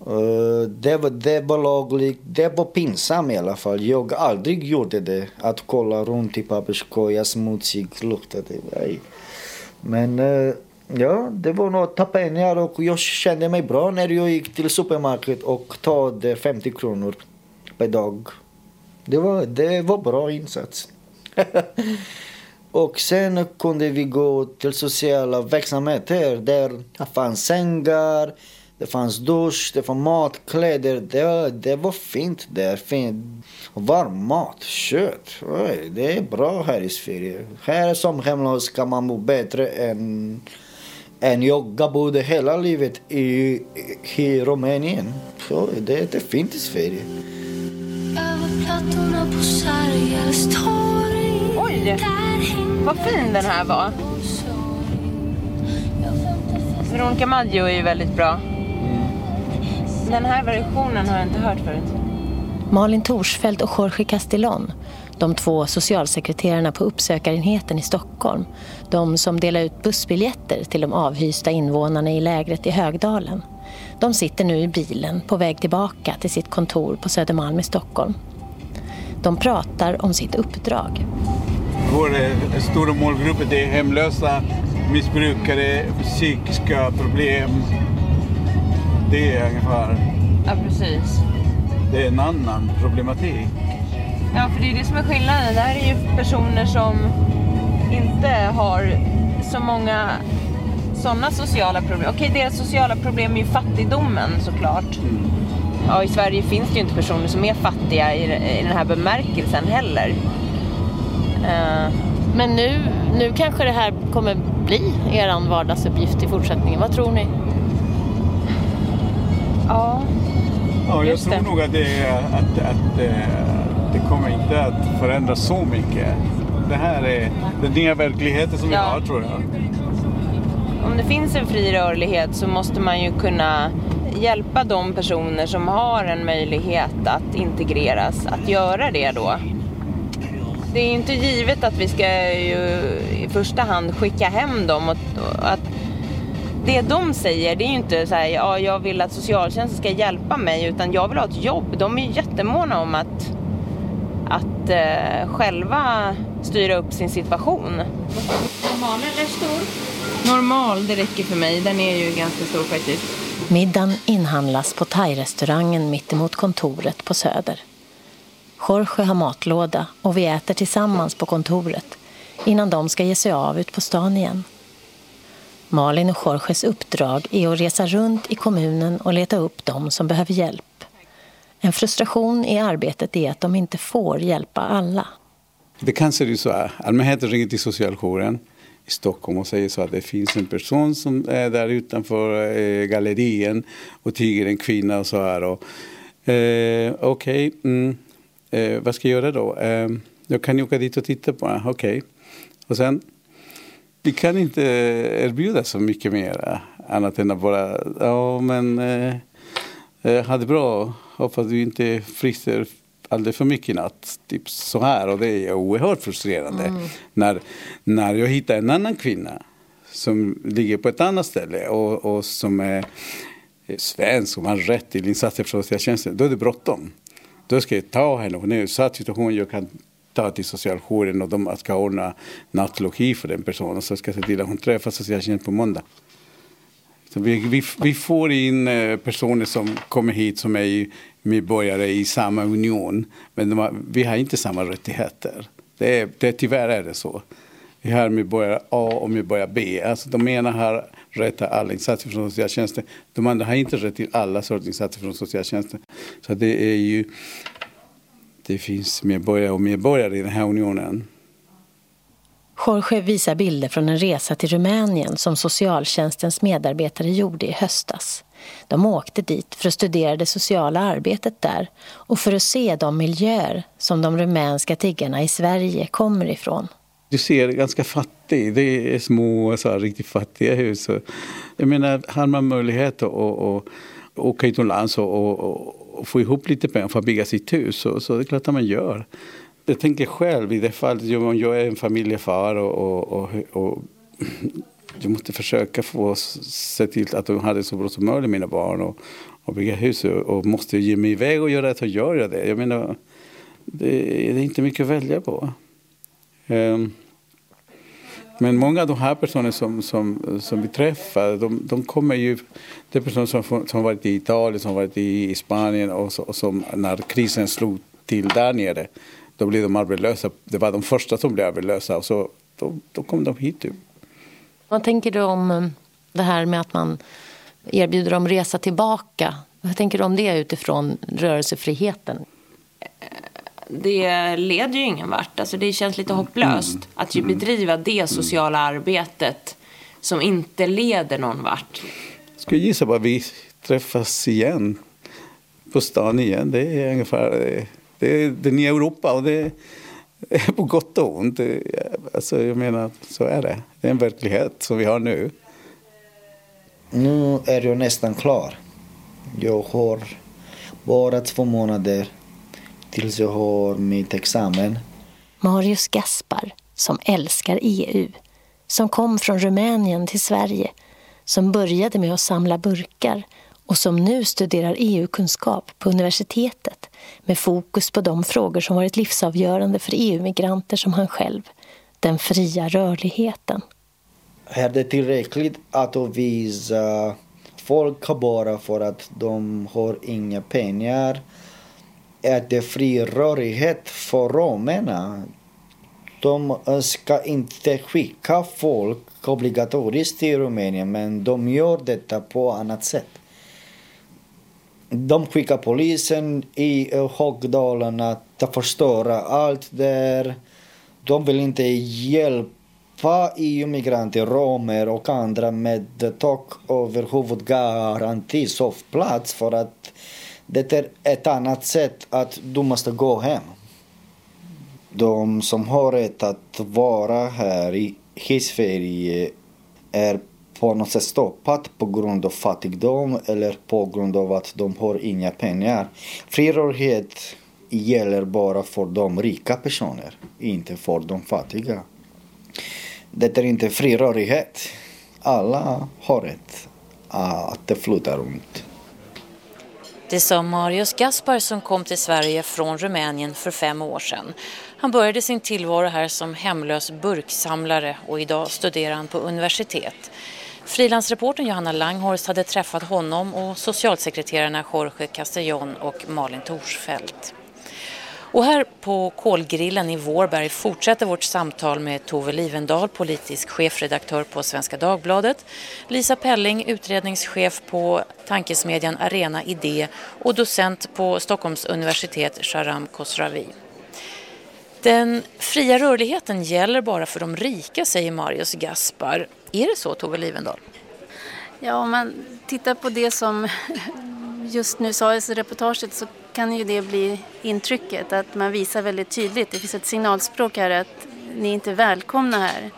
Speaker 17: Eh, det, var, det var lagligt, det var pinsamt i alla fall. Jag aldrig gjorde det. Att kolla runt i papperskorgar, smutsigt, luktade. Nej. Men eh, ja, det var något ta pengar och jag kände mig bra när jag gick till supermarket och tog 50 kronor per dag. Det var, det var bra insats. och sen kunde vi gå till sociala verksamheter där det fanns sängar, det fanns dusch, det fanns mat, kläder. Det var, det var fint där. Fint. Varm mat, kött. Oj, det är bra här i Sverige. Här som hemlös kan man bo bättre än, än jag bodde hela livet i, i Rumänien. Så det, det är fint i Sverige.
Speaker 3: Oj, vad fin den här var. Veronica Maggio är ju väldigt bra. Den här versionen har jag inte hört förut.
Speaker 18: Malin Torsfält och Jorge Castellón, de två socialsekreterarna på uppsökarenheten i Stockholm, de som delar ut bussbiljetter till de avhysta invånarna i lägret i Högdalen. De sitter nu i bilen på väg tillbaka till sitt kontor på Södermalm i Stockholm. De pratar om sitt uppdrag.
Speaker 5: Vår eh, stora målgrupp är hemlösa, missbrukare, psykiska problem. Det är ungefär...
Speaker 3: Ja, precis.
Speaker 5: Det är en annan problematik.
Speaker 3: Ja, för det är det som är skillnaden. Det här är ju personer som inte har så många sådana sociala problem. Okej, deras sociala problem är ju fattigdomen såklart. Ja, i Sverige finns det ju inte personer som är fattiga i, i den här bemärkelsen heller. Uh,
Speaker 18: Men nu, nu kanske det här kommer bli er vardagsuppgift i fortsättningen. Vad tror ni?
Speaker 3: Ja,
Speaker 5: Ja, jag tror
Speaker 3: det.
Speaker 5: nog att, det, är, att, att eh, det kommer inte att förändras så mycket. Det här är den nya verkligheten som vi
Speaker 3: Ja.
Speaker 5: har tror jag.
Speaker 3: om det finns en fri rörlighet så måste man ju kunna hjälpa de personer som har en möjlighet att integreras att göra det då. Det är inte givet att vi ska ju i första hand skicka hem dem och att det de säger det är ju inte så här, ja jag vill att socialtjänsten ska hjälpa mig utan jag vill ha ett jobb. De är ju jättemåna om att, att eh, själva styra upp sin situation.
Speaker 19: Normal eller stor?
Speaker 3: Normal, det räcker för mig. Den är ju ganska stor faktiskt.
Speaker 18: Middagen inhandlas på thai-restaurangen mittemot kontoret på Söder. Jorge har matlåda och vi äter tillsammans på kontoret innan de ska ge sig av ut på stan igen. Malin och Jorges uppdrag är att resa runt i kommunen och leta upp dem som behöver hjälp. En frustration i arbetet är att de inte får hjälpa alla.
Speaker 5: Det kan se ut så här. Allmänheten ringer till socialjouren i Stockholm och säger så att det finns en person som är där utanför eh, gallerien och tiger en kvinna och så här. Och, eh, Okej, mm, eh, vad ska jag göra då? Eh, jag kan ju åka dit och titta på henne. Okej. Och sen, vi kan inte erbjuda så mycket mer annat än att bara, ja men eh, eh, ha det bra. Hoppas du inte frister alldeles för mycket i natt. Typ så här och det är oerhört frustrerande.
Speaker 9: Mm.
Speaker 5: När, när jag hittar en annan kvinna som ligger på ett annat ställe och, och som är är svensk och har rätt till insatser från socialtjänsten. Då är det bråttom. Då ska jag ta henne. Hon är i en utsatt situation. Jag kan ta till socialjouren och de ska ordna nattlogi för den personen. Så ska jag se till att hon träffar socialtjänsten på måndag. Så vi, vi, vi får in eh, personer som kommer hit som är medborgare i samma union. Men har, vi har inte samma rättigheter. Det är, det, tyvärr är det så. Vi har medborgare A och medborgare B. Alltså de ena har rätt till alla insatser från socialtjänsten. De andra har inte rätt till alla sorters insatser från socialtjänsten. Så det är ju... Det finns medborgare och medborgare i den här unionen.
Speaker 18: Jorge visar bilder från en resa till Rumänien som socialtjänstens medarbetare gjorde i höstas. De åkte dit för att studera det sociala arbetet där och för att se de miljöer som de rumänska tiggarna i Sverige kommer ifrån.
Speaker 5: Du ser ganska fattig. Det är små, så här, riktigt fattiga hus. Jag menar, har man möjlighet att, att, att åka utomlands och, och, och få ihop lite pengar för att bygga sitt hus så, så det är klart att man gör. Jag tänker själv i det fallet, om jag är en familjefar och, och, och, och jag måste försöka få se till att de har det så bra som möjligt, mina barn, och, och bygga hus. Och, och måste ge mig iväg och göra det så gör jag det. Jag menar, det, det är inte mycket att välja på. Um, men många av de här personerna som, som, som vi träffar, de, de kommer ju... Det är personer som, som har varit i Italien, som varit i Spanien och, så, och som när krisen slog till där nere, då blev de arbetslösa. Det var de första som blev arbetslösa och så, då, då kom de hit. Typ.
Speaker 18: Vad tänker du om det här med att man
Speaker 4: erbjuder dem resa tillbaka. Vad tänker du om det utifrån rörelsefriheten?
Speaker 20: Det leder ju ingen vart. Alltså det känns lite hopplöst
Speaker 5: Mm.
Speaker 20: att ju bedriva det sociala arbetet som inte leder någon vart.
Speaker 5: Ska gissa på att vi träffas igen på stan igen. Det är ungefär det, det, är det nya Europa och det är på gott och ont. Alltså, jag menar, så är det. Det är en verklighet som vi har nu.
Speaker 17: Nu är jag nästan klar. Jag har bara två månader tills jag har mitt examen.
Speaker 4: Marius Gaspar, som älskar EU, som kom från Rumänien till Sverige, som började med att samla burkar och som nu studerar EU-kunskap på universitetet med fokus på de frågor som varit livsavgörande för EU-migranter som han själv, den fria rörligheten.
Speaker 17: Är det tillräckligt att visa folk bara för att de har inga pengar? Är det fri rörlighet för romerna? De ska inte skicka folk obligatoriskt till Rumänien men de gör detta på annat sätt. De skickar polisen i Högdalen att förstöra allt där. De vill inte hjälpa EU-migranter, romer och andra med tak över huvudgaranti, sovplats för att det är ett annat sätt att du måste gå hem. De som har rätt att vara här i, i Sverige är på något sätt stoppat på grund av fattigdom eller på grund av att de har inga pengar. Fri rörlighet gäller bara för de rika personer, inte för de fattiga. Det är inte fri rörlighet. Alla har rätt att flytta runt.
Speaker 1: Det sa Marius Gaspar som kom till Sverige från Rumänien för fem år sedan. Han började sin tillvaro här som hemlös burksamlare och idag studerar han på universitet. Frilansreportern Johanna Langhorst hade träffat honom och socialsekreterarna Jorge Castellón och Malin Torsfeldt. Och här på Kolgrillen i Vårberg fortsätter vårt samtal med Tove Livendal, politisk chefredaktör på Svenska Dagbladet, Lisa Pelling, utredningschef på tankesmedjan Arena Idé och docent på Stockholms universitet Sharam Khosravi. Den fria rörligheten gäller bara för de rika, säger Marius Gaspar. Är det så, Tove Livendal?
Speaker 15: Ja, om man tittar på det som just nu sades i reportaget så kan ju det bli intrycket att man visar väldigt tydligt, det finns ett signalspråk här att ni är inte välkomna här.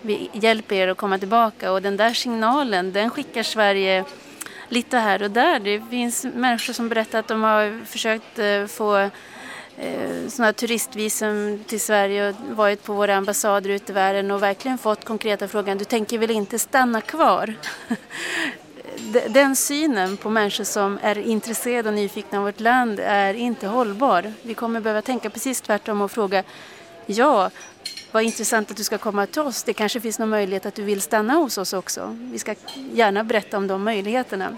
Speaker 15: Vi hjälper er att komma tillbaka och den där signalen den skickar Sverige lite här och där. Det finns människor som berättar att de har försökt eh, få eh, sådana turistvisum till Sverige och varit på våra ambassader ute i världen och verkligen fått konkreta frågan, du tänker väl inte stanna kvar? Den synen på människor som är intresserade och nyfikna av vårt land är inte hållbar. Vi kommer behöva tänka precis tvärtom och fråga, ja, vad intressant att du ska komma till oss. Det kanske finns någon möjlighet att du vill stanna hos oss också. Vi ska gärna berätta om de möjligheterna.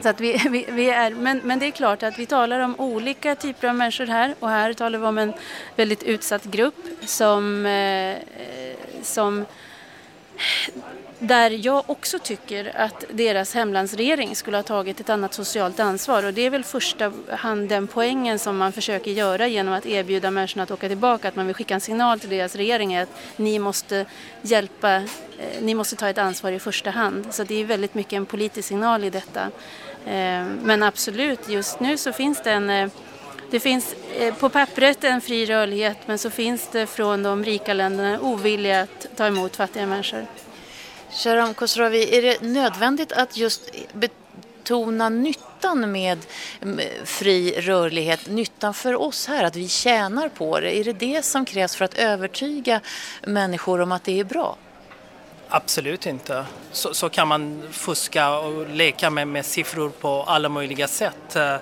Speaker 15: Så att vi, vi, vi är, men, men det är klart att vi talar om olika typer av människor här och här talar vi om en väldigt utsatt grupp som, eh, som där jag också tycker att deras hemlandsregering skulle ha tagit ett annat socialt ansvar och det är väl första hand den poängen som man försöker göra genom att erbjuda människorna att åka tillbaka, att man vill skicka en signal till deras regering att ni måste hjälpa, eh, ni måste ta ett ansvar i första hand. Så det är väldigt mycket en politisk signal i detta. Eh, men absolut, just nu så finns det en eh, det finns på pappret en fri rörlighet men så finns det från de rika länderna ovilja att ta emot fattiga människor.
Speaker 1: Sharam Khosravi, är det nödvändigt att just betona nyttan med fri rörlighet, nyttan för oss här, att vi tjänar på det? Är det det som krävs för att övertyga människor om att det är bra?
Speaker 14: Absolut inte. Så, så kan man fuska och leka med, med siffror på alla möjliga sätt eh,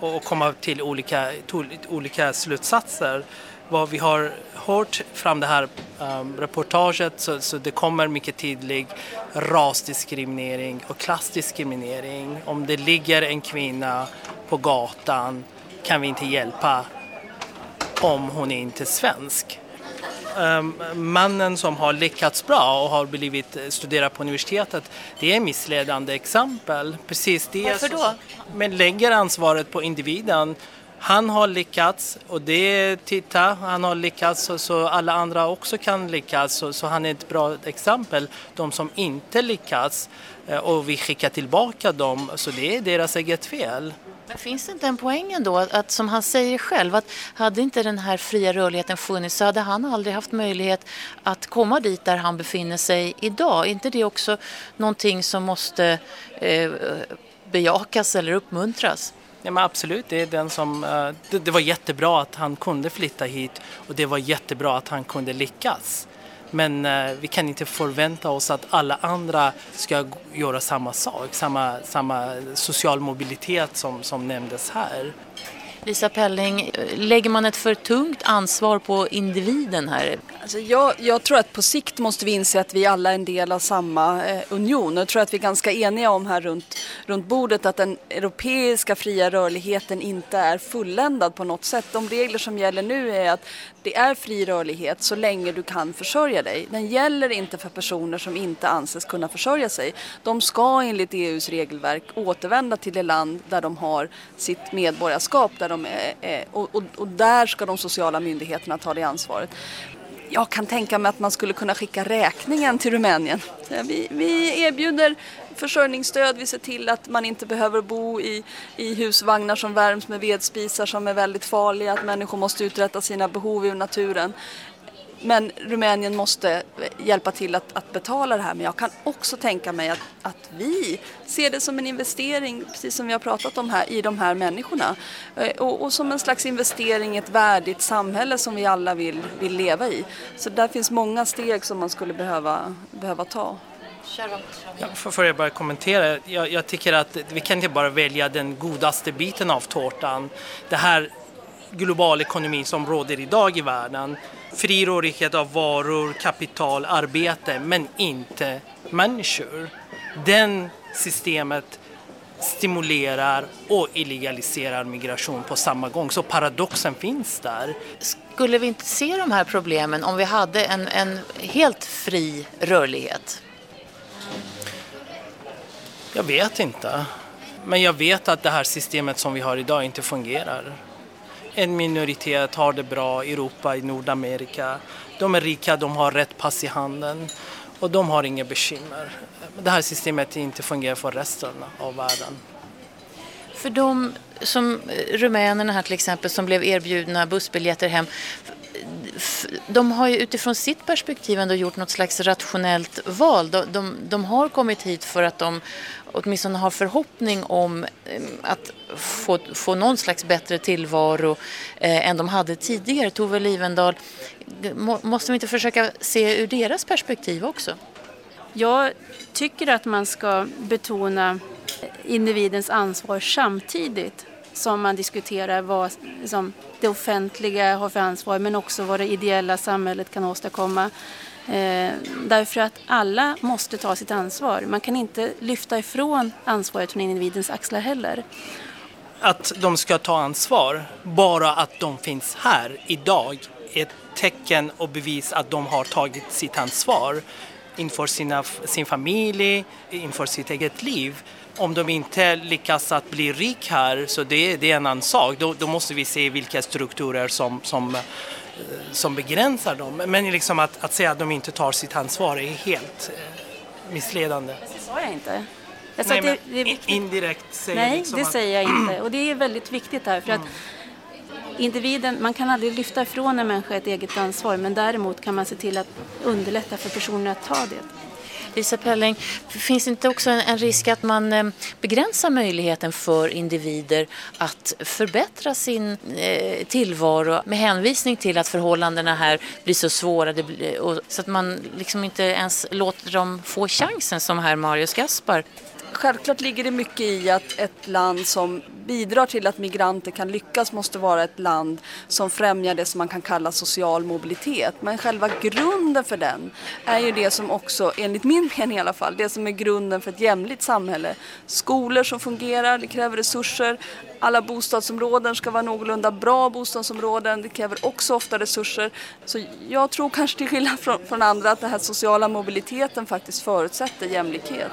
Speaker 14: och komma till olika, till olika slutsatser. Vad vi har hört från det här um, reportaget så, så det kommer mycket tydlig rasdiskriminering och klassdiskriminering. Om det ligger en kvinna på gatan kan vi inte hjälpa om hon är inte svensk um, mannen som har lyckats bra och har blivit eh, studerat på universitetet, det är missledande exempel. Precis det
Speaker 1: Varför då?
Speaker 14: Men lägger ansvaret på individen. Han har lyckats och det, titta, han har lyckats så, alla andra också kan lyckas. Så, så han är ett bra exempel. De som inte lyckas eh, och vi skickar tillbaka dem, så det är deras eget fel.
Speaker 1: Men finns det inte en poäng ändå, att, som han säger själv att hade inte den här fria rörligheten funnits så hade han aldrig haft möjlighet att komma dit där han befinner sig idag. Är inte det också någonting som måste eh, bejakas eller uppmuntras?
Speaker 14: Ja, men absolut, det, är den som, eh, det, det var jättebra att han kunde flytta hit och det var jättebra att han kunde lyckas. Men eh, vi kan inte förvänta oss att alla andra ska göra samma sak, samma, samma social mobilitet som, som nämndes här.
Speaker 1: Lisa Pelling, lägger man ett för tungt ansvar på individen här?
Speaker 16: Alltså jag, jag, tror att på sikt måste vi inse att vi alla är en del av samma eh, union. Jag tror att vi är ganska eniga om här runt, runt bordet att den europeiska fria rörligheten inte är fulländad på något sätt. De regler som gäller nu är att det är fri rörlighet så länge du kan försörja dig. Den gäller inte för personer som inte anses kunna försörja sig. De ska enligt EUs regelverk återvända till det land där de har sitt medborgarskap där de är, och, och, och där ska de sociala myndigheterna ta det ansvaret jag kan tänka mig att man skulle kunna skicka räkningen till Rumänien. Eh, vi, vi erbjuder försörjningsstöd, vi ser till att man inte behöver bo i, i husvagnar som värms med vedspisar som är väldigt farliga, att människor måste uträtta sina behov i naturen. Men Rumänien måste hjälpa till att, att, betala det här. Men jag kan också tänka mig att, att, vi ser det som en investering, precis som vi har pratat om här, i de här människorna. Eh, och, och som en slags investering i ett värdigt samhälle som vi alla vill, vill leva i. Så där finns många steg som man skulle behöva, behöva ta.
Speaker 14: Ja, får jag bara kommentera? Jag, jag tycker att vi kan inte bara välja den godaste biten av tårtan. Det här global ekonomi som råder idag i världen. Fri rörlighet av varor, kapital, arbete, men inte människor. Den systemet stimulerar och illegaliserar migration på samma gång. Så paradoxen finns där.
Speaker 1: Skulle vi inte se de här problemen om vi hade en, en helt fri rörlighet?
Speaker 14: Jag vet inte. Men jag vet att det här systemet som vi har idag inte fungerar en minoritet har det bra i Europa, i Nordamerika. De är rika, de har rätt pass i handen och de har inga bekymmer. Det här systemet inte fungerar för resten av världen.
Speaker 1: För de som eh, rumänerna här till exempel som blev erbjudna bussbiljetter hem de har ju utifrån sitt perspektiv ändå gjort något slags rationellt val. De, de, de har kommit hit för att de åtminstone har förhoppning om eh, att få, få någon slags bättre tillvaro eh, än de hade tidigare. Tove Livendal, måste vi inte försöka se ur deras perspektiv också?
Speaker 15: Jag tycker att man ska betona individens ansvar samtidigt som man diskuterar vad liksom, det offentliga har för ansvar men också vad det ideella samhället kan åstadkomma. Eh, därför att alla måste ta sitt ansvar. Man kan inte lyfta ifrån ansvaret från individens axlar heller.
Speaker 14: Att de ska ta ansvar, bara att de finns här idag, är ett tecken och bevis att de har tagit sitt ansvar inför sina, sin familj, inför sitt eget liv. Om de inte lyckas att bli rik här, så det, det är en annan sak. Då, då måste vi se vilka strukturer som, som som begränsar dem. Men liksom att, att säga att de inte tar sitt ansvar är helt eh, missledande.
Speaker 15: Det sa jag inte. Jag
Speaker 14: Nej, det, det är indirekt säger
Speaker 15: Nej,
Speaker 14: liksom
Speaker 15: det
Speaker 14: att...
Speaker 15: säger jag inte. Och det är väldigt viktigt här. För att individen, man kan aldrig lyfta ifrån en människa ett eget ansvar men däremot kan man se till att underlätta för personer att ta det.
Speaker 1: Lisa Pelling, finns det inte också en, en risk att man eh, begränsar möjligheten för individer att förbättra sin eh, tillvaro med hänvisning till att förhållandena här blir så svåra blir, och, så att man liksom inte ens låter dem få chansen som här Marius Gaspar?
Speaker 16: Självklart ligger det mycket i att ett land som bidrar till att migranter kan lyckas måste vara ett land som främjar det som man kan kalla social mobilitet. Men själva grunden för den är ju det som också, enligt min mening i alla fall, det som är grunden för ett jämlikt samhälle. Skolor som fungerar, det kräver resurser. Alla bostadsområden ska vara någorlunda bra bostadsområden, det kräver också ofta resurser. Så jag tror kanske till skillnad från, från andra att den här sociala mobiliteten faktiskt förutsätter jämlikhet.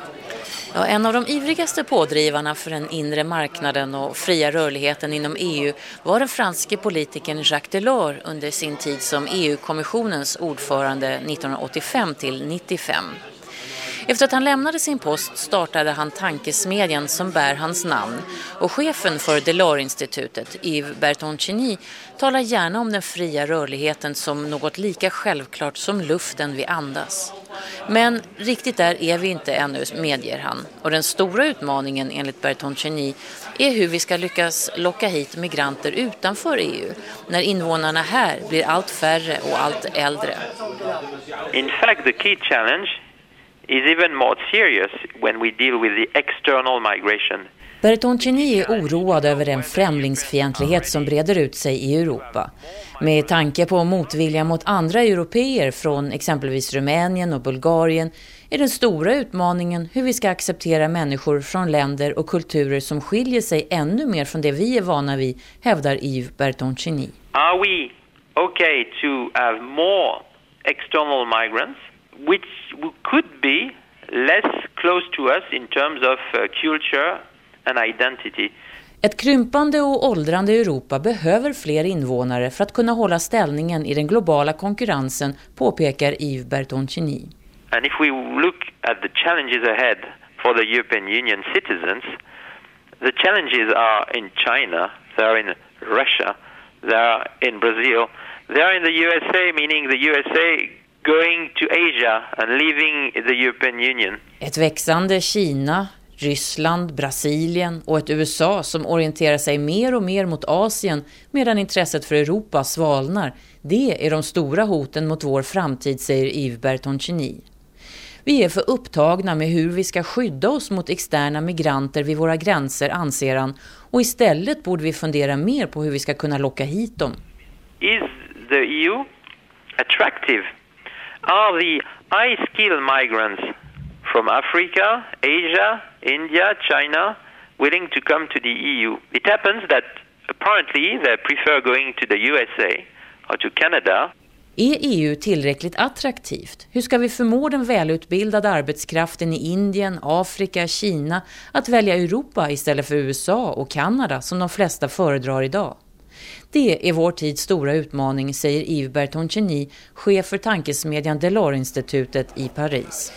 Speaker 1: Ja, en av de ivrigaste pådrivarna för den inre marknaden och fria rörligheten inom EU var den franske politikern Jacques Delors under sin tid som EU-kommissionens ordförande 1985 till 95. Efter att han lämnade sin post startade han tankesmedjan som bär hans namn och chefen för Delors-institutet, Yves Bertoncini, talar gärna om den fria rörligheten som något lika självklart som luften vi andas. Men riktigt där är vi inte ännu, medger han. Och den stora utmaningen enligt Bertoncini är hur vi ska lyckas locka hit migranter utanför EU när invånarna här blir allt färre och allt äldre.
Speaker 21: In fact, the key challenge is even more serious when we deal with the external migration.
Speaker 1: Bertoncini är oroad över den främlingsfientlighet som breder ut sig i Europa. Med tanke på motvilja mot andra europeer från exempelvis Rumänien och Bulgarien är den stora utmaningen hur vi ska acceptera människor från länder och kulturer som skiljer sig ännu mer från det vi är vana vid, hävdar Yves Bertoncini.
Speaker 21: Are we okay to have more external migrants which could be less close to us in terms of uh, culture and identity.
Speaker 1: Ett krympande och åldrande Europa behöver fler invånare för att kunna hålla ställningen i den globala konkurrensen, påpekar Yves Bertoncini.
Speaker 21: And if we look at the challenges ahead for the European Union citizens, the challenges are in China, they are in Russia, they are in Brazil, they are in the USA, meaning the USA going to Asia and leaving the European Union.
Speaker 1: Ett växande Kina, Ryssland, Brasilien och ett USA som orienterar sig mer och mer mot Asien medan intresset för Europa svalnar. Det är de stora hoten mot vår framtid, säger Yves Bertoncini. Vi är för upptagna med hur vi ska skydda oss mot externa migranter vid våra gränser, anser han, och istället borde vi fundera mer på hur vi ska kunna locka hit dem.
Speaker 21: Is the EU attractive? Are the high-skilled migrants from Africa, Asia, India, China willing to come to the EU? It happens that apparently they prefer going to the USA or to Canada
Speaker 1: är EU tillräckligt attraktivt? Hur ska vi förmå den välutbildade arbetskraften i Indien, Afrika, Kina att välja Europa istället för USA och Kanada som de flesta föredrar idag? Det är vår tids stora utmaning, säger Yves Bertoncini, chef för tankesmedjan Delors-institutet i Paris.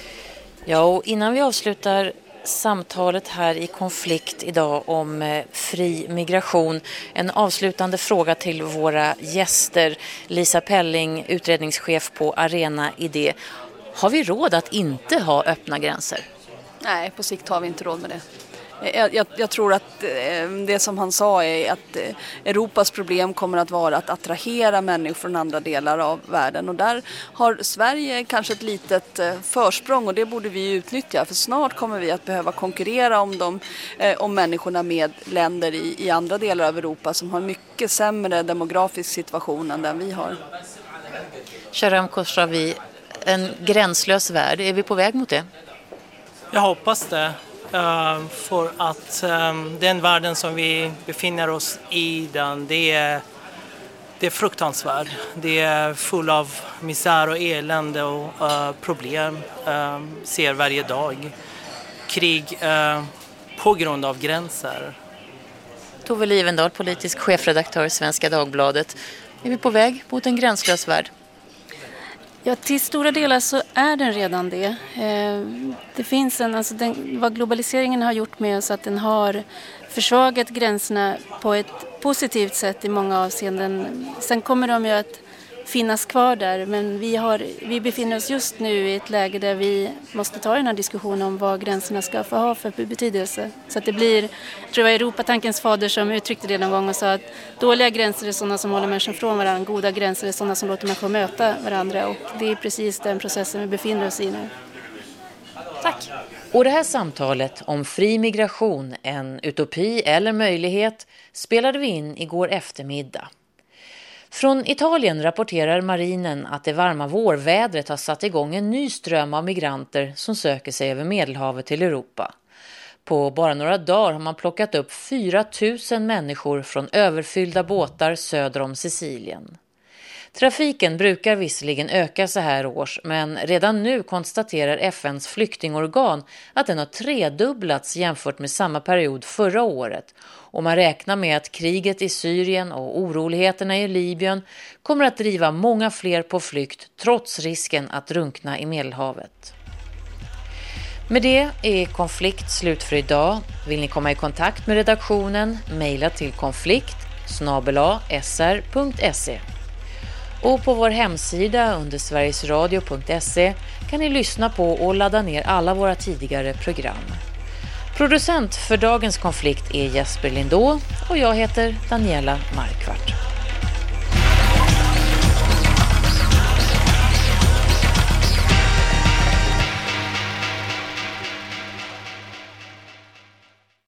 Speaker 1: Ja, och innan vi avslutar samtalet här i konflikt idag om eh, fri migration. En avslutande fråga till våra gäster. Lisa Pelling, utredningschef på Arena Idé. Har vi råd att inte ha öppna gränser?
Speaker 16: Nej, på sikt har vi inte råd med det. Jag, jag, jag, tror att eh, det som han sa är att eh, Europas problem kommer att vara att attrahera människor från andra delar av världen och där har Sverige kanske ett litet eh, försprång och det borde vi utnyttja för snart kommer vi att behöva konkurrera om, dem, om människorna med länder i, i andra delar av Europa som har mycket sämre demografisk situation än den vi har.
Speaker 1: Sharam Khosravi, en gränslös värld, är vi på väg mot det?
Speaker 14: Jag hoppas det. Ehm, för att ehm, den världen som vi befinner oss i, den, det, är, det är fruktansvärt. Det är full av misär och elände och eh, problem. Ehm, ser varje dag. Krig på grund av gränser.
Speaker 1: Tove Livendal, politisk chefredaktör Svenska Dagbladet. Är vi på väg mot en gränslös värld?
Speaker 15: Ja, till stora delar så är den redan det. Eh, det finns en, alltså den, vad globaliseringen har gjort med oss att den har försvagat gränserna på ett positivt sätt i många avseenden. Sen kommer de ju att finnas kvar där men vi, har, vi befinner oss just nu i ett läge där vi måste ta den här diskussionen om vad gränserna ska få ha för betydelse. Så att det blir, jag tror det var Europatankens fader som uttryckte det någon gång och sa att dåliga gränser är sådana som håller människor från varandra, goda gränser är sådana som låter människor möta varandra och det är precis den processen vi befinner oss i nu.
Speaker 1: Tack! Och det här samtalet om fri migration, en utopi eller möjlighet, spelade vi in igår eftermiddag. Från Italien rapporterar marinen att det varma vårvädret har satt igång en ny ström av migranter som söker sig över Medelhavet till Europa. På bara några dagar har man plockat upp 4 000 människor från överfyllda båtar söder om Sicilien. Trafiken brukar visserligen öka så här års men redan nu konstaterar FNs flyktingorgan att den har tredubblats jämfört med samma period förra året och man räknar med att kriget i Syrien och oroligheterna i Libyen kommer att driva många fler på flykt trots risken att drunkna i Medelhavet. Med det är konflikt slut för idag. Vill ni komma i kontakt med redaktionen, mejla till konflikt sr.se. Och på vår hemsida under sverigesradio.se kan ni lyssna på och ladda ner alla våra tidigare program. Producent för dagens konflikt är Jesper Lindå och jag heter Daniela Markvart.